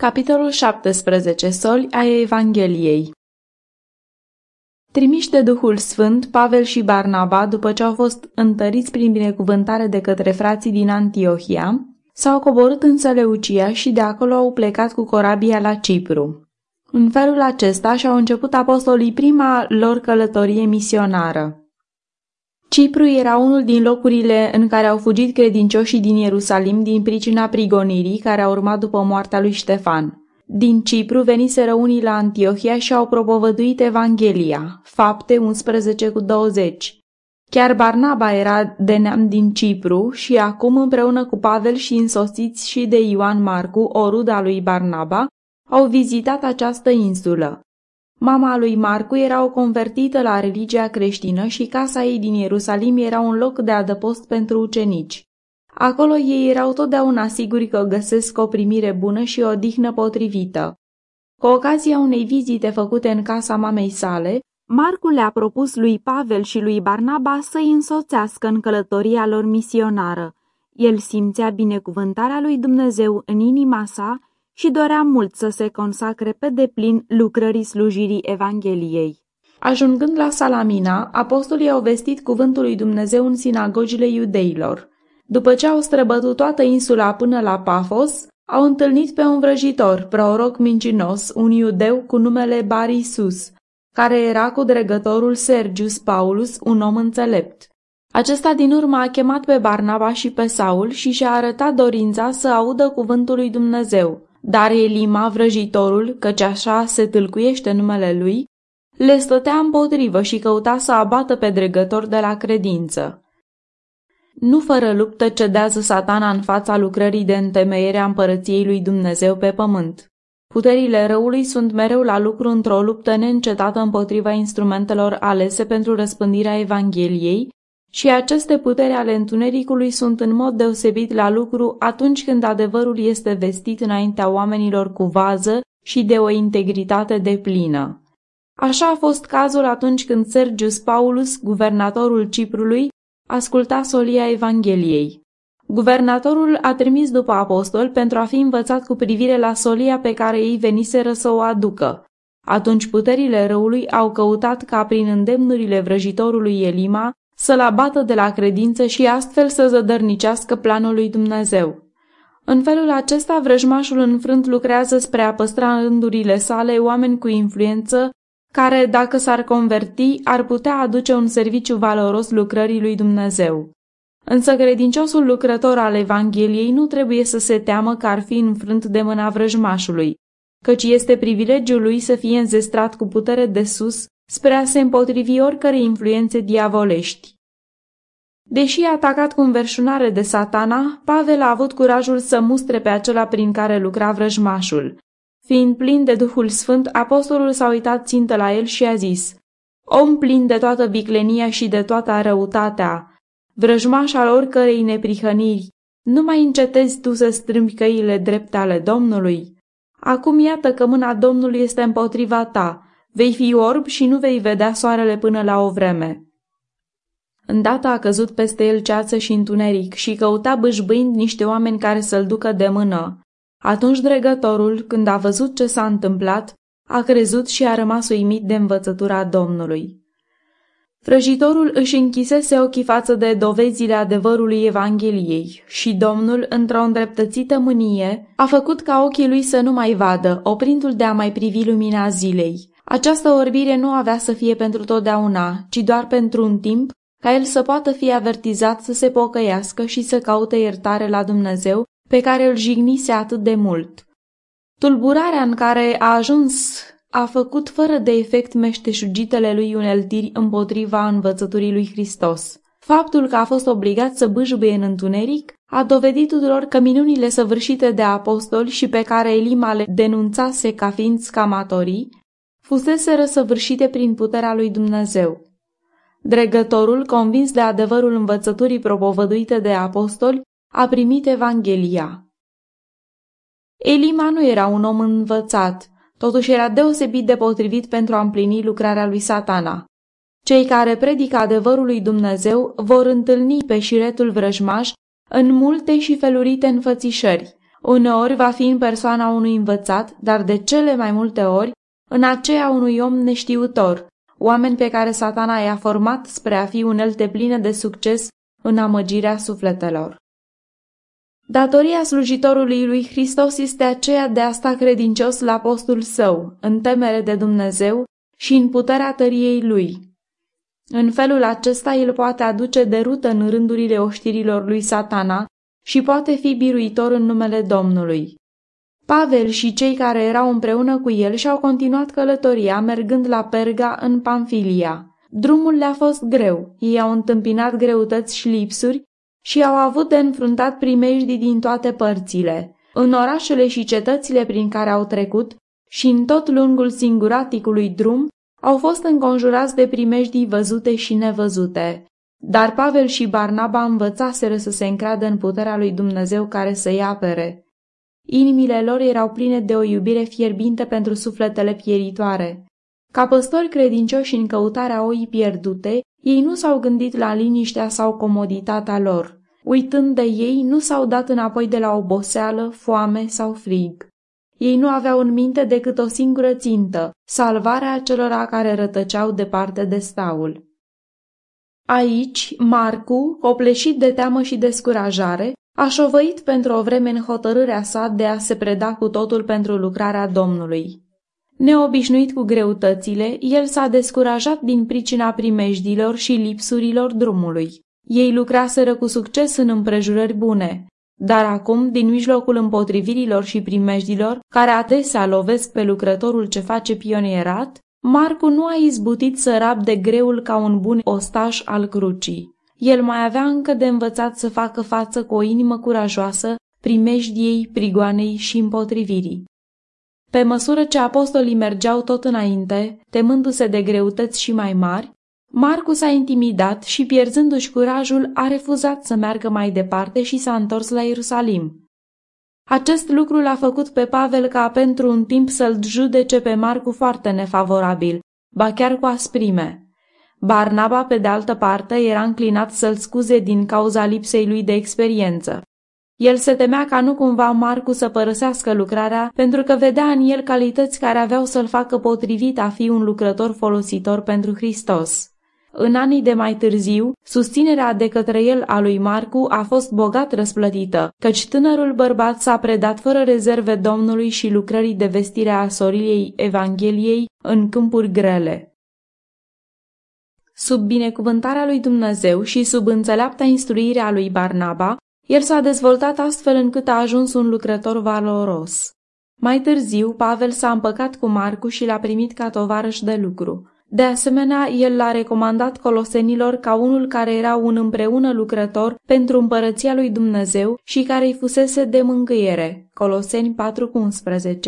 Capitolul 17. Soli ai Evangheliei Trimiși de Duhul Sfânt, Pavel și Barnaba, după ce au fost întăriți prin binecuvântare de către frații din Antiohia, s-au coborât în Seleucia și de acolo au plecat cu corabia la Cipru. În felul acesta și-au început apostolii prima lor călătorie misionară. Cipru era unul din locurile în care au fugit credincioșii din Ierusalim din pricina prigonirii care a urmat după moartea lui Ștefan. Din Cipru veniseră unii la Antiohia și au propovăduit Evanghelia, fapte 11 cu 20. Chiar Barnaba era de neam din Cipru și acum împreună cu Pavel și însoțiți și de Ioan Marcu, o ruda lui Barnaba, au vizitat această insulă. Mama lui Marcu era o convertită la religia creștină și casa ei din Ierusalim era un loc de adăpost pentru ucenici. Acolo ei erau totdeauna siguri că găsesc o primire bună și o dihnă potrivită. Cu ocazia unei vizite făcute în casa mamei sale, Marcu le-a propus lui Pavel și lui Barnaba să-i însoțească în călătoria lor misionară. El simțea binecuvântarea lui Dumnezeu în inima sa și dorea mult să se consacre pe deplin lucrării slujirii Evangheliei. Ajungând la Salamina, apostolii au vestit cuvântul lui Dumnezeu în sinagogile iudeilor. După ce au străbătut toată insula până la Pafos, au întâlnit pe un vrăjitor, proroc mincinos, un iudeu cu numele Barisus, care era cu dregătorul Sergius Paulus, un om înțelept. Acesta din urmă a chemat pe Barnaba și pe Saul și și-a arătat dorința să audă cuvântul lui Dumnezeu. Dar Elima, vrăjitorul, căci așa se tâlcuiește numele lui, le stătea împotrivă și căuta să abată pe dregător de la credință. Nu fără luptă cedează satana în fața lucrării de întemeiere a împărăției lui Dumnezeu pe pământ. Puterile răului sunt mereu la lucru într-o luptă neîncetată împotriva instrumentelor alese pentru răspândirea Evangheliei și aceste puteri ale întunericului sunt în mod deosebit la lucru atunci când adevărul este vestit înaintea oamenilor cu vază și de o integritate deplină. Așa a fost cazul atunci când Sergius Paulus, guvernatorul Ciprului, asculta solia Evangheliei. Guvernatorul a trimis după apostol pentru a fi învățat cu privire la solia pe care ei veniseră să o aducă. Atunci puterile răului au căutat ca prin îndemnurile vrăjitorului Elima să-l abată de la credință și astfel să zădărnicească planul lui Dumnezeu. În felul acesta, vrăjmașul înfrânt lucrează spre a păstra în rândurile sale oameni cu influență care, dacă s-ar converti, ar putea aduce un serviciu valoros lucrării lui Dumnezeu. Însă credinciosul lucrător al Evangheliei nu trebuie să se teamă că ar fi înfrânt de mâna vrăjmașului, căci este privilegiul lui să fie înzestrat cu putere de sus spre a se împotrivi oricărei influențe diavolești. Deși atacat cu înverșunare de satana, Pavel a avut curajul să mustre pe acela prin care lucra vrăjmașul. Fiind plin de Duhul Sfânt, apostolul s-a uitat țintă la el și a zis, Om plin de toată viclenia și de toată răutatea, vrăjmaș al oricărei neprihăniri, nu mai încetezi tu să strâmbi căile drepte ale Domnului? Acum iată că mâna Domnului este împotriva ta, Vei fi orb și nu vei vedea soarele până la o vreme. Îndată a căzut peste el ceață și întuneric și căuta bâșbâind niște oameni care să-l ducă de mână. Atunci dregătorul, când a văzut ce s-a întâmplat, a crezut și a rămas uimit de învățătura Domnului. Vrăjitorul își închisese ochii față de dovezile adevărului Evangheliei și Domnul, într-o îndreptățită mânie, a făcut ca ochii lui să nu mai vadă, oprindu-l de a mai privi lumina zilei. Această orbire nu avea să fie pentru totdeauna, ci doar pentru un timp, ca el să poată fi avertizat să se pocăiască și să caute iertare la Dumnezeu, pe care îl jignise atât de mult. Tulburarea în care a ajuns a făcut fără de efect meșteșugitele lui uneltiri împotriva învățăturii lui Hristos. Faptul că a fost obligat să bâșbuie în întuneric a dovedit tuturor că minunile săvârșite de apostoli și pe care Elima le denunțase ca fiind scamatorii fusese răsăvârșite prin puterea lui Dumnezeu. Dregătorul, convins de adevărul învățăturii propovăduite de apostoli, a primit Evanghelia. Elima nu era un om învățat, totuși era deosebit de potrivit pentru a împlini lucrarea lui satana. Cei care predică adevărul lui Dumnezeu vor întâlni pe șiretul vrăjmaș în multe și felurite înfățișări. Uneori va fi în persoana unui învățat, dar de cele mai multe ori în aceea unui om neștiutor, oameni pe care satana i-a format spre a fi unelte pline de succes în amăgirea sufletelor. Datoria slujitorului lui Hristos este aceea de a sta credincios la postul său, în temere de Dumnezeu și în puterea tăriei lui. În felul acesta el poate aduce de rută în rândurile oștirilor lui satana și poate fi biruitor în numele Domnului. Pavel și cei care erau împreună cu el și-au continuat călătoria mergând la Perga în Pamfilia. Drumul le-a fost greu, ei au întâmpinat greutăți și lipsuri și au avut de înfruntat primejdii din toate părțile. În orașele și cetățile prin care au trecut și în tot lungul singuraticului drum, au fost înconjurați de primejdii văzute și nevăzute. Dar Pavel și Barnaba învățaseră să se încreadă în puterea lui Dumnezeu care să-i apere. Inimile lor erau pline de o iubire fierbinte pentru sufletele pieritoare. Ca păstori credincioși în căutarea oii pierdute, ei nu s-au gândit la liniștea sau comoditatea lor. Uitând de ei, nu s-au dat înapoi de la oboseală, foame sau frig. Ei nu aveau în minte decât o singură țintă, salvarea acelora care rătăceau departe de staul. Aici, Marcu, copleșit de teamă și descurajare, a șovăit pentru o vreme în hotărârea sa de a se preda cu totul pentru lucrarea Domnului. Neobișnuit cu greutățile, el s-a descurajat din pricina primejdilor și lipsurilor drumului. Ei lucraseră cu succes în împrejurări bune, dar acum, din mijlocul împotrivirilor și primejdilor, care adesea lovesc pe lucrătorul ce face pionierat, Marcu nu a izbutit să rabde greul ca un bun ostaș al crucii. El mai avea încă de învățat să facă față cu o inimă curajoasă primejdiei, prigoanei și împotrivirii. Pe măsură ce apostolii mergeau tot înainte, temându-se de greutăți și mai mari, Marcus s-a intimidat și, pierzându-și curajul, a refuzat să meargă mai departe și s-a întors la Ierusalim. Acest lucru l-a făcut pe Pavel ca pentru un timp să-l judece pe Marcu foarte nefavorabil, ba chiar cu asprime. Barnaba, pe de altă parte, era înclinat să-l scuze din cauza lipsei lui de experiență. El se temea ca nu cumva Marcu să părăsească lucrarea pentru că vedea în el calități care aveau să-l facă potrivit a fi un lucrător folositor pentru Hristos. În anii de mai târziu, susținerea de către el a lui Marcu a fost bogat răsplătită, căci tânărul bărbat s-a predat fără rezerve Domnului și lucrării de vestire a soriliei Evangheliei în câmpuri grele. Sub binecuvântarea lui Dumnezeu și sub înțeleapta instruire a lui Barnaba, el s-a dezvoltat astfel încât a ajuns un lucrător valoros. Mai târziu, Pavel s-a împăcat cu Marcu și l-a primit ca tovarăș de lucru. De asemenea, el l-a recomandat colosenilor ca unul care era un împreună lucrător pentru împărăția lui Dumnezeu și care îi fusese de mângâiere. Coloseni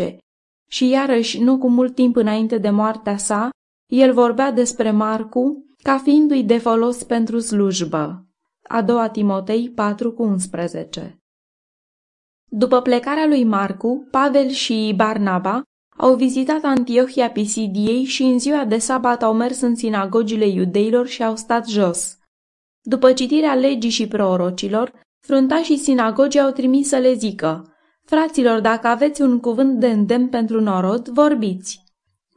4,11 Și iarăși, nu cu mult timp înainte de moartea sa, el vorbea despre Marcu ca fiindu-i de folos pentru slujbă. A doua Timotei 4,11 După plecarea lui Marcu, Pavel și Barnaba au vizitat Antiohia Pisidiei și în ziua de sabat au mers în sinagogile iudeilor și au stat jos. După citirea legii și prorocilor, fruntașii sinagogii au trimis să le zică, Fraților, dacă aveți un cuvânt de îndemn pentru norod, vorbiți.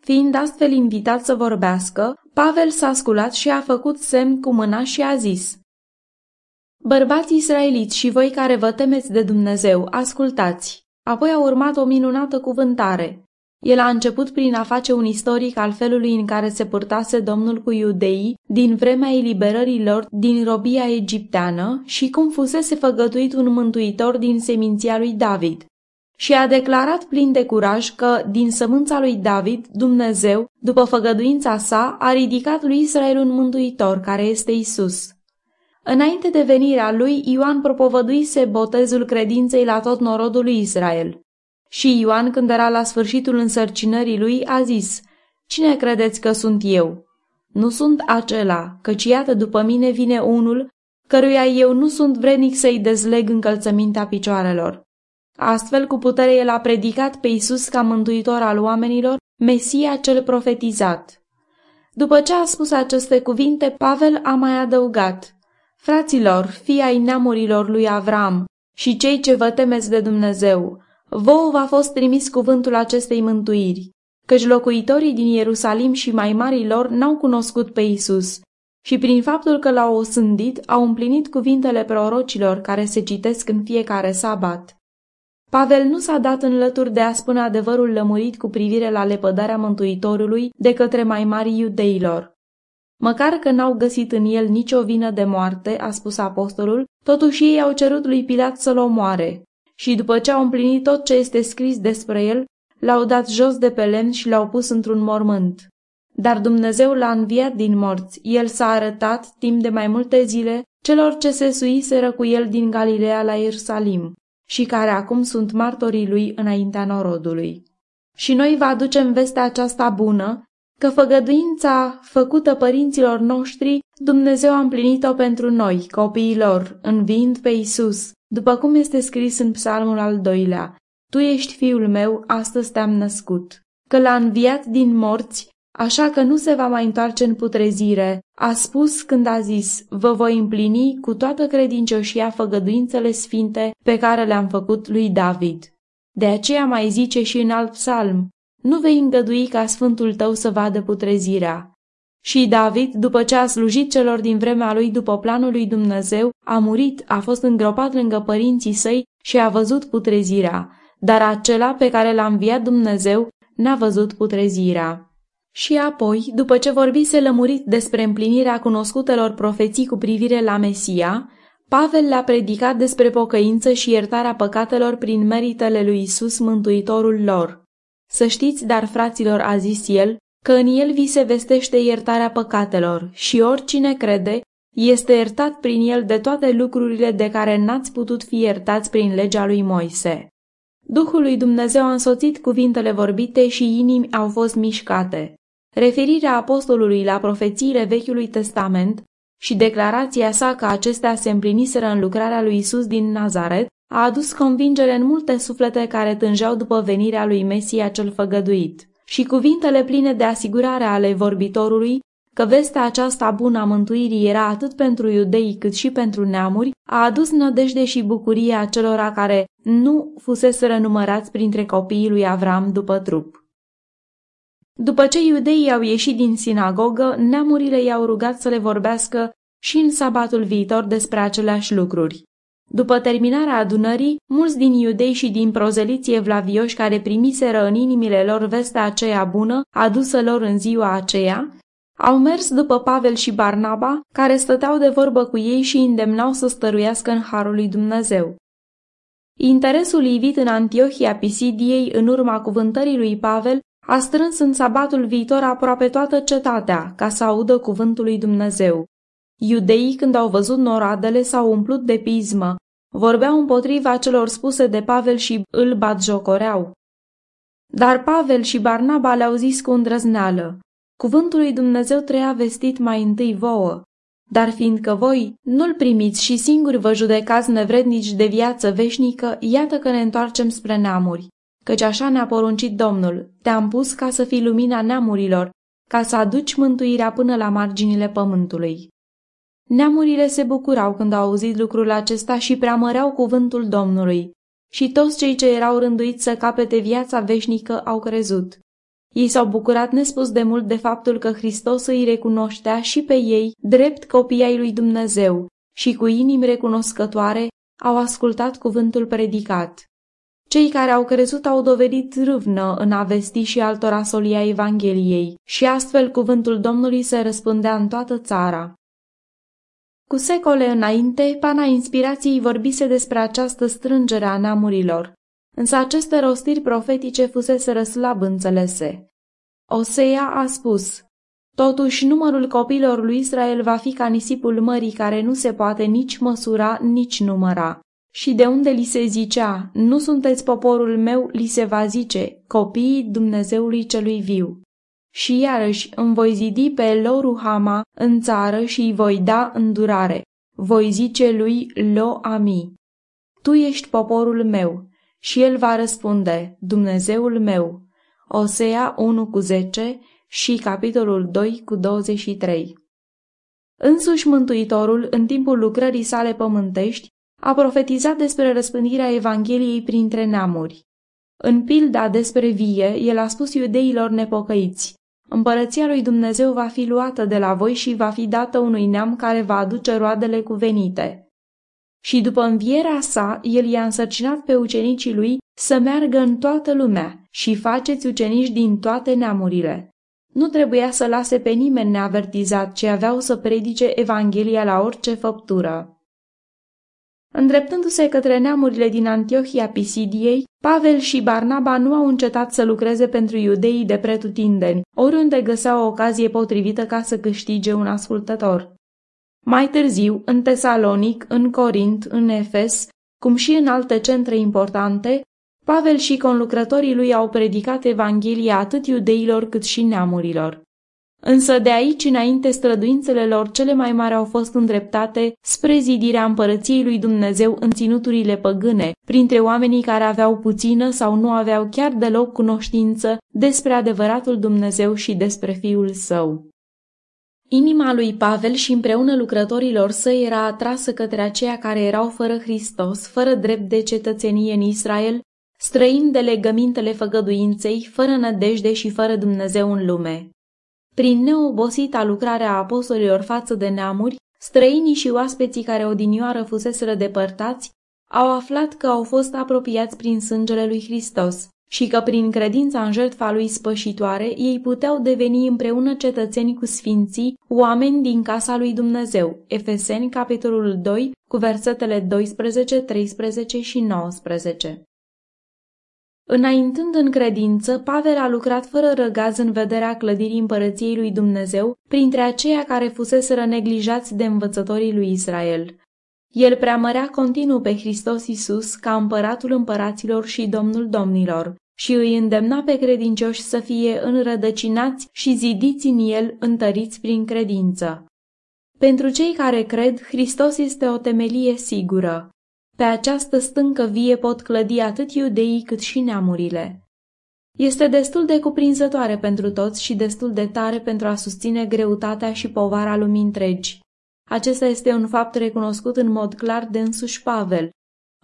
Fiind astfel invitat să vorbească, Pavel s-a sculat și a făcut semn cu mâna și a zis, Bărbați israeliți și voi care vă temeți de Dumnezeu, ascultați! Apoi a urmat o minunată cuvântare. El a început prin a face un istoric al felului în care se purtase Domnul cu iudeii din vremea eliberării lor din robia egipteană și cum fusese făgătuit un mântuitor din seminția lui David. Și a declarat plin de curaj că, din sămânța lui David, Dumnezeu, după făgăduința sa, a ridicat lui Israel un mântuitor, care este Isus. Înainte de venirea lui, Ioan propovăduise botezul credinței la tot norodul lui Israel. Și Ioan, când era la sfârșitul însărcinării lui, a zis, Cine credeți că sunt eu? Nu sunt acela, căci iată după mine vine unul, căruia eu nu sunt vrednic să-i dezleg încălțămintea picioarelor. Astfel, cu putere el a predicat pe Isus ca mântuitor al oamenilor, Mesia cel profetizat. După ce a spus aceste cuvinte, Pavel a mai adăugat, Fraților, fii ai neamurilor lui Avram și cei ce vă temeți de Dumnezeu, vouă v-a fost trimis cuvântul acestei mântuiri, căci locuitorii din Ierusalim și mai marii lor n-au cunoscut pe Isus și prin faptul că l-au osândit au împlinit cuvintele prorocilor care se citesc în fiecare sabat. Pavel nu s-a dat în lături de a spune adevărul lămurit cu privire la lepădarea Mântuitorului de către mai mari iudeilor. Măcar că n-au găsit în el nicio vină de moarte, a spus apostolul, totuși ei au cerut lui Pilat să-l omoare. Și după ce au împlinit tot ce este scris despre el, l-au dat jos de pe lemn și l-au pus într-un mormânt. Dar Dumnezeu l-a înviat din morți, el s-a arătat timp de mai multe zile celor ce se suiseră cu el din Galileea la Ierusalim și care acum sunt martorii lui înaintea norodului. Și noi vă aducem vestea aceasta bună, că făgăduința făcută părinților noștri, Dumnezeu a împlinit-o pentru noi, copiilor, înviind pe Isus, după cum este scris în psalmul al doilea, Tu ești fiul meu, astăzi te-am născut. Că l-a înviat din morți, așa că nu se va mai întoarce în putrezire. A spus când a zis, vă voi împlini cu toată credincioșia făgăduințele sfinte pe care le-am făcut lui David. De aceea mai zice și în alt psalm, nu vei îngădui ca sfântul tău să vadă putrezirea. Și David, după ce a slujit celor din vremea lui după planul lui Dumnezeu, a murit, a fost îngropat lângă părinții săi și a văzut putrezirea, dar acela pe care l-a înviat Dumnezeu n-a văzut putrezirea. Și apoi, după ce vorbise lămurit despre împlinirea cunoscutelor profeții cu privire la Mesia, Pavel le-a predicat despre pocăință și iertarea păcatelor prin meritele lui Isus, Mântuitorul lor. Să știți, dar fraților, a zis el, că în el vi se vestește iertarea păcatelor și oricine crede este iertat prin el de toate lucrurile de care n-ați putut fi iertați prin legea lui Moise. Duhul lui Dumnezeu a însoțit cuvintele vorbite și inimi au fost mișcate. Referirea apostolului la profețiile Vechiului Testament și declarația sa că acestea se împliniseră în lucrarea lui Isus din Nazaret a adus convingere în multe suflete care tângeau după venirea lui Mesia cel făgăduit. Și cuvintele pline de asigurare ale vorbitorului că vestea aceasta bună a mântuirii era atât pentru iudei cât și pentru neamuri, a adus nădejde și bucurie acelora care nu fuseseră numărați printre copiii lui Avram după trup. După ce iudeii au ieșit din sinagogă, neamurile i-au rugat să le vorbească și în sabatul viitor despre aceleași lucruri. După terminarea adunării, mulți din iudei și din prozeliții evlavioși care primiseră în inimile lor vestea aceea bună, adusă lor în ziua aceea, au mers după Pavel și Barnaba, care stăteau de vorbă cu ei și îndemnau să stăruiască în harul lui Dumnezeu. Interesul ivit în Antiohia Pisidiei în urma cuvântării lui Pavel a strâns în sabatul viitor aproape toată cetatea ca să audă cuvântul lui Dumnezeu. Iudeii, când au văzut noradele, s-au umplut de pismă, vorbeau împotriva celor spuse de Pavel și îl batjocoreau. Dar Pavel și Barnaba le-au zis cu îndrăzneală, Cuvântul lui Dumnezeu treia vestit mai întâi vouă, dar fiindcă voi nu-l primiți și singuri vă judecați nevrednici de viață veșnică, iată că ne întoarcem spre neamuri căci așa ne-a poruncit Domnul, te-am pus ca să fii lumina neamurilor, ca să aduci mântuirea până la marginile pământului. Neamurile se bucurau când au auzit lucrul acesta și preamăreau cuvântul Domnului, și toți cei ce erau rânduiți să capete viața veșnică au crezut. Ei s-au bucurat nespus de mult de faptul că Hristos îi recunoștea și pe ei drept copii ai lui Dumnezeu și cu inimi recunoscătoare au ascultat cuvântul predicat. Cei care au crezut au dovedit râvnă în a vesti și altora solia Evangheliei și astfel cuvântul Domnului se răspândea în toată țara. Cu secole înainte, pana inspirației vorbise despre această strângere a neamurilor, însă aceste rostiri profetice fusese slab înțelese. Osea a spus, Totuși, numărul copilor lui Israel va fi ca nisipul mării care nu se poate nici măsura, nici număra. Și de unde li se zicea, nu sunteți poporul meu, li se va zice, copiii Dumnezeului celui viu. Și iarăși îmi voi zidi pe Loruhama în țară și îi voi da îndurare. Voi zice lui Lo Ami, Tu ești poporul meu. Și el va răspunde, Dumnezeul meu. Osea 1 cu 10 și capitolul 2 cu 23. Însuși Mântuitorul, în timpul lucrării sale pământești, a profetizat despre răspândirea Evangheliei printre neamuri. În pilda despre vie, el a spus iudeilor nepocăiți, Împărăția lui Dumnezeu va fi luată de la voi și va fi dată unui neam care va aduce roadele cuvenite. Și după învierea sa, el i-a însărcinat pe ucenicii lui să meargă în toată lumea și faceți ucenici din toate neamurile. Nu trebuia să lase pe nimeni neavertizat, ci aveau să predice Evanghelia la orice făptură. Îndreptându-se către neamurile din Antiohia Pisidiei, Pavel și Barnaba nu au încetat să lucreze pentru iudeii de pretutindeni, oriunde găseau o ocazie potrivită ca să câștige un ascultător. Mai târziu, în Tesalonic, în Corint, în Efes, cum și în alte centre importante, Pavel și conlucrătorii lui au predicat Evanghelia atât iudeilor cât și neamurilor. Însă de aici înainte străduințele lor cele mai mari au fost îndreptate spre zidirea împărăției lui Dumnezeu în ținuturile păgâne, printre oamenii care aveau puțină sau nu aveau chiar deloc cunoștință despre adevăratul Dumnezeu și despre Fiul Său. Inima lui Pavel și împreună lucrătorilor săi era atrasă către aceia care erau fără Hristos, fără drept de cetățenie în Israel, străini de legămintele făgăduinței, fără nădejde și fără Dumnezeu în lume. Prin neobosita lucrarea apostolilor față de neamuri, străinii și oaspeții care odinioară fuseseră depărtați, au aflat că au fost apropiați prin sângele lui Hristos și că prin credința în jertfa lui spășitoare ei puteau deveni împreună cetățeni cu sfinții, oameni din casa lui Dumnezeu. Efeseni, capitolul 2, cu versetele 12, 13 și 19. Înaintând în credință, Pavel a lucrat fără răgaz în vederea clădirii împărăției lui Dumnezeu, printre aceia care fuseseră neglijați de învățătorii lui Israel. El preamărea continuu pe Hristos Isus ca împăratul împăraților și domnul domnilor și îi îndemna pe credincioși să fie înrădăcinați și zidiți în el, întăriți prin credință. Pentru cei care cred, Hristos este o temelie sigură. Pe această stâncă vie pot clădi atât iudeii cât și neamurile. Este destul de cuprinzătoare pentru toți și destul de tare pentru a susține greutatea și povara lumii întregi. Acesta este un fapt recunoscut în mod clar de însuși Pavel.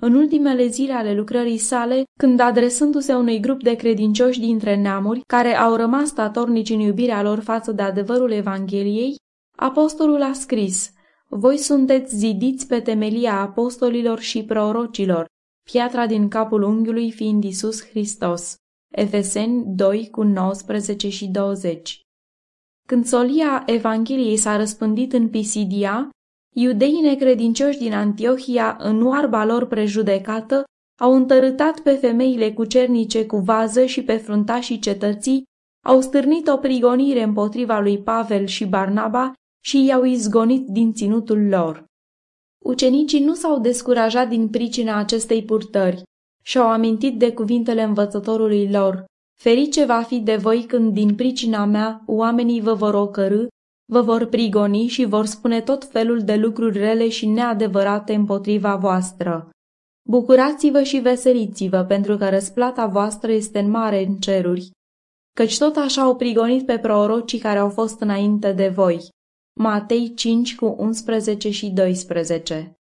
În ultimele zile ale lucrării sale, când adresându-se unui grup de credincioși dintre neamuri, care au rămas statornici în iubirea lor față de adevărul Evangheliei, apostolul a scris – voi sunteți zidiți pe temelia apostolilor și prorocilor, piatra din capul unghiului fiind Isus Hristos. Efeseni 2 cu 19 și 20 Când solia Evangheliei s-a răspândit în Pisidia, iudeii necredincioși din Antiohia, în oarba lor prejudecată, au întărâtat pe femeile cucernice cu vază și pe fruntașii cetății, au stârnit o prigonire împotriva lui Pavel și Barnaba și i-au izgonit din ținutul lor. Ucenicii nu s-au descurajat din pricina acestei purtări și-au amintit de cuvintele învățătorului lor. Ferice va fi de voi când din pricina mea oamenii vă vor ocărâ, vă vor prigoni și vor spune tot felul de lucruri rele și neadevărate împotriva voastră. Bucurați-vă și veseliți-vă, pentru că răsplata voastră este în mare în ceruri, căci tot așa au prigonit pe prorocii care au fost înainte de voi. Matei 5 cu 11 și 12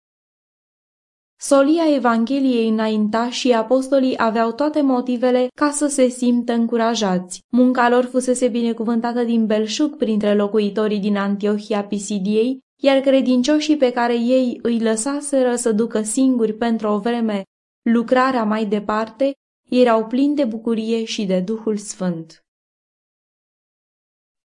Solia Evangheliei înainta și apostolii aveau toate motivele ca să se simtă încurajați. Munca lor fusese binecuvântată din belșug printre locuitorii din Antiohia Pisidiei, iar credincioșii pe care ei îi lăsaseră să ducă singuri pentru o vreme lucrarea mai departe, erau plini de bucurie și de Duhul Sfânt.